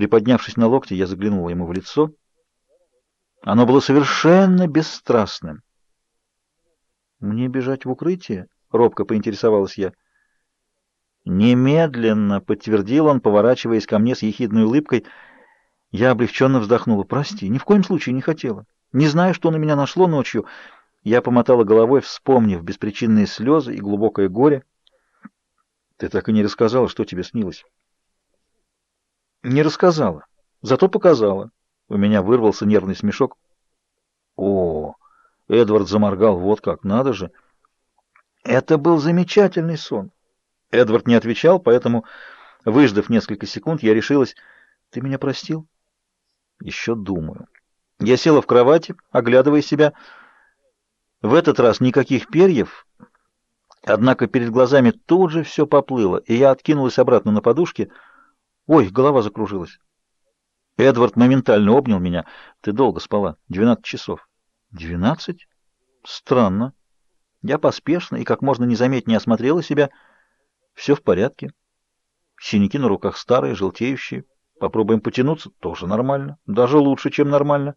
Приподнявшись на локте, я заглянула ему в лицо. Оно было совершенно бесстрастным. «Мне бежать в укрытие?» — робко поинтересовалась я. «Немедленно», — подтвердил он, поворачиваясь ко мне с ехидной улыбкой. Я облегченно вздохнула. «Прости, ни в коем случае не хотела. Не знаю, что на меня нашло ночью». Я помотала головой, вспомнив беспричинные слезы и глубокое горе. «Ты так и не рассказала, что тебе снилось». «Не рассказала, зато показала». У меня вырвался нервный смешок. «О!» — Эдвард заморгал. «Вот как, надо же!» «Это был замечательный сон». Эдвард не отвечал, поэтому, выждав несколько секунд, я решилась. «Ты меня простил?» «Еще думаю». Я села в кровати, оглядывая себя. В этот раз никаких перьев, однако перед глазами тут же все поплыло, и я откинулась обратно на подушке. Ой, голова закружилась. Эдвард моментально обнял меня. Ты долго спала. Двенадцать часов. Двенадцать? Странно. Я поспешно и как можно незаметнее осмотрела себя. Все в порядке. Синяки на руках старые, желтеющие. Попробуем потянуться. Тоже нормально. Даже лучше, чем нормально.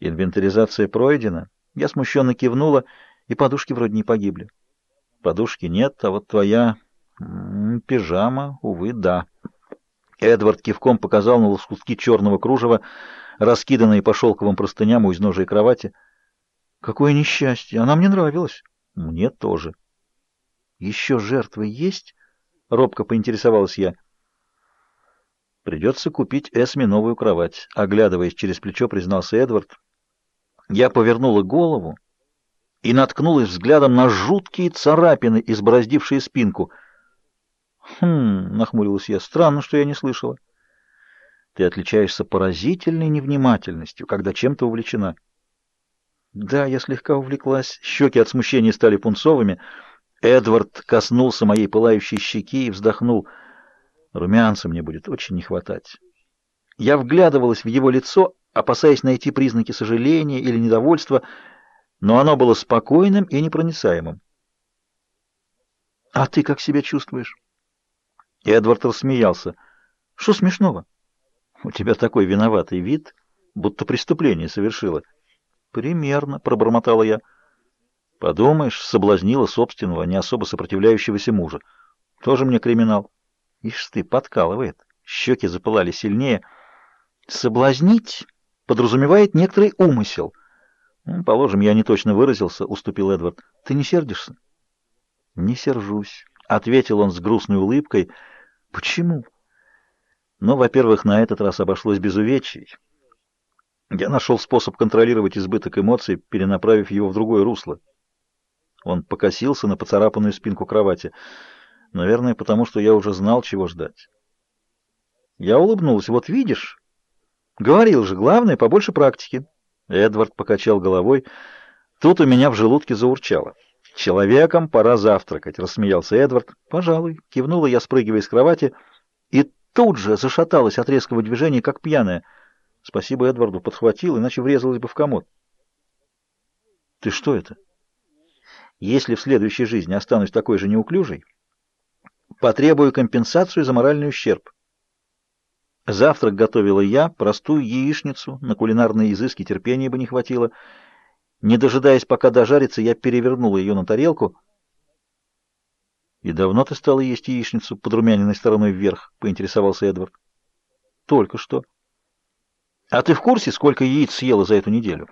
Инвентаризация пройдена. Я смущенно кивнула, и подушки вроде не погибли. Подушки нет, а вот твоя пижама, увы, да. Эдвард кивком показал на лоскутки черного кружева, раскиданные по шелковым простыням у изножия кровати. Какое несчастье! Она мне нравилась. Мне тоже. Еще жертвы есть? Робко поинтересовалась я. Придется купить Эсме новую кровать. Оглядываясь через плечо, признался Эдвард. Я повернула голову и наткнулась взглядом на жуткие царапины, избороздившие спинку — «Хм...» — нахмурилась я. «Странно, что я не слышала». «Ты отличаешься поразительной невнимательностью, когда чем-то увлечена». «Да, я слегка увлеклась. Щеки от смущения стали пунцовыми. Эдвард коснулся моей пылающей щеки и вздохнул. Румянца мне будет очень не хватать». Я вглядывалась в его лицо, опасаясь найти признаки сожаления или недовольства, но оно было спокойным и непроницаемым. «А ты как себя чувствуешь?» Эдвард рассмеялся. «Что смешного? У тебя такой виноватый вид, будто преступление совершила». «Примерно», — пробормотала я. «Подумаешь, соблазнила собственного, не особо сопротивляющегося мужа. Тоже мне криминал». «Ишь ты, подкалывает». Щеки запылали сильнее. «Соблазнить» подразумевает некоторый умысел. Ну, «Положим, я не точно выразился», — уступил Эдвард. «Ты не сердишься?» «Не сержусь», — ответил он с грустной улыбкой, — Почему? Ну, во-первых, на этот раз обошлось без увечий. Я нашел способ контролировать избыток эмоций, перенаправив его в другое русло. Он покосился на поцарапанную спинку кровати. Наверное, потому что я уже знал, чего ждать. Я улыбнулась. Вот видишь? Говорил же, главное, побольше практики. Эдвард покачал головой. Тут у меня в желудке заурчало. «Человеком пора завтракать», — рассмеялся Эдвард. «Пожалуй», — кивнула я, спрыгивая с кровати, и тут же зашаталась от резкого движения, как пьяная. Спасибо Эдварду, подхватил, иначе врезалась бы в комод. «Ты что это?» «Если в следующей жизни останусь такой же неуклюжей, потребую компенсацию за моральный ущерб». Завтрак готовила я, простую яичницу, на кулинарные изыски терпения бы не хватило — не дожидаясь, пока дожарится, я перевернула ее на тарелку. «И давно ты стала есть яичницу подрумяненной стороной вверх?» — поинтересовался Эдвард. «Только что». «А ты в курсе, сколько яиц съела за эту неделю?»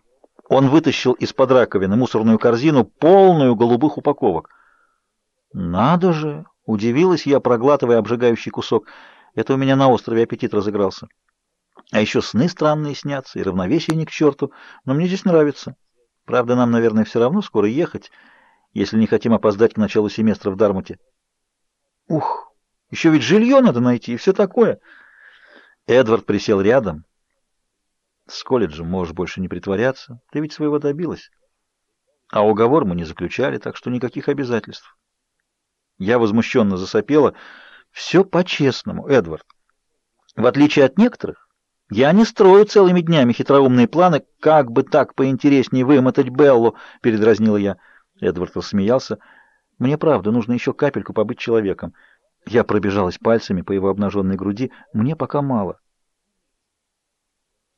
Он вытащил из-под раковины мусорную корзину, полную голубых упаковок. «Надо же!» — удивилась я, проглатывая обжигающий кусок. «Это у меня на острове аппетит разыгрался. А еще сны странные снятся, и равновесие ни к черту, но мне здесь нравится». Правда, нам, наверное, все равно скоро ехать, если не хотим опоздать к началу семестра в Дармуте. Ух, еще ведь жилье надо найти и все такое. Эдвард присел рядом. С колледжем можешь больше не притворяться. Ты ведь своего добилась. А уговор мы не заключали, так что никаких обязательств. Я возмущенно засопела. Все по-честному, Эдвард. В отличие от некоторых, я не строю целыми днями хитроумные планы, как бы так поинтереснее вымотать Беллу, — передразнила я. Эдвард рассмеялся. Мне правда, нужно еще капельку побыть человеком. Я пробежалась пальцами по его обнаженной груди. Мне пока мало.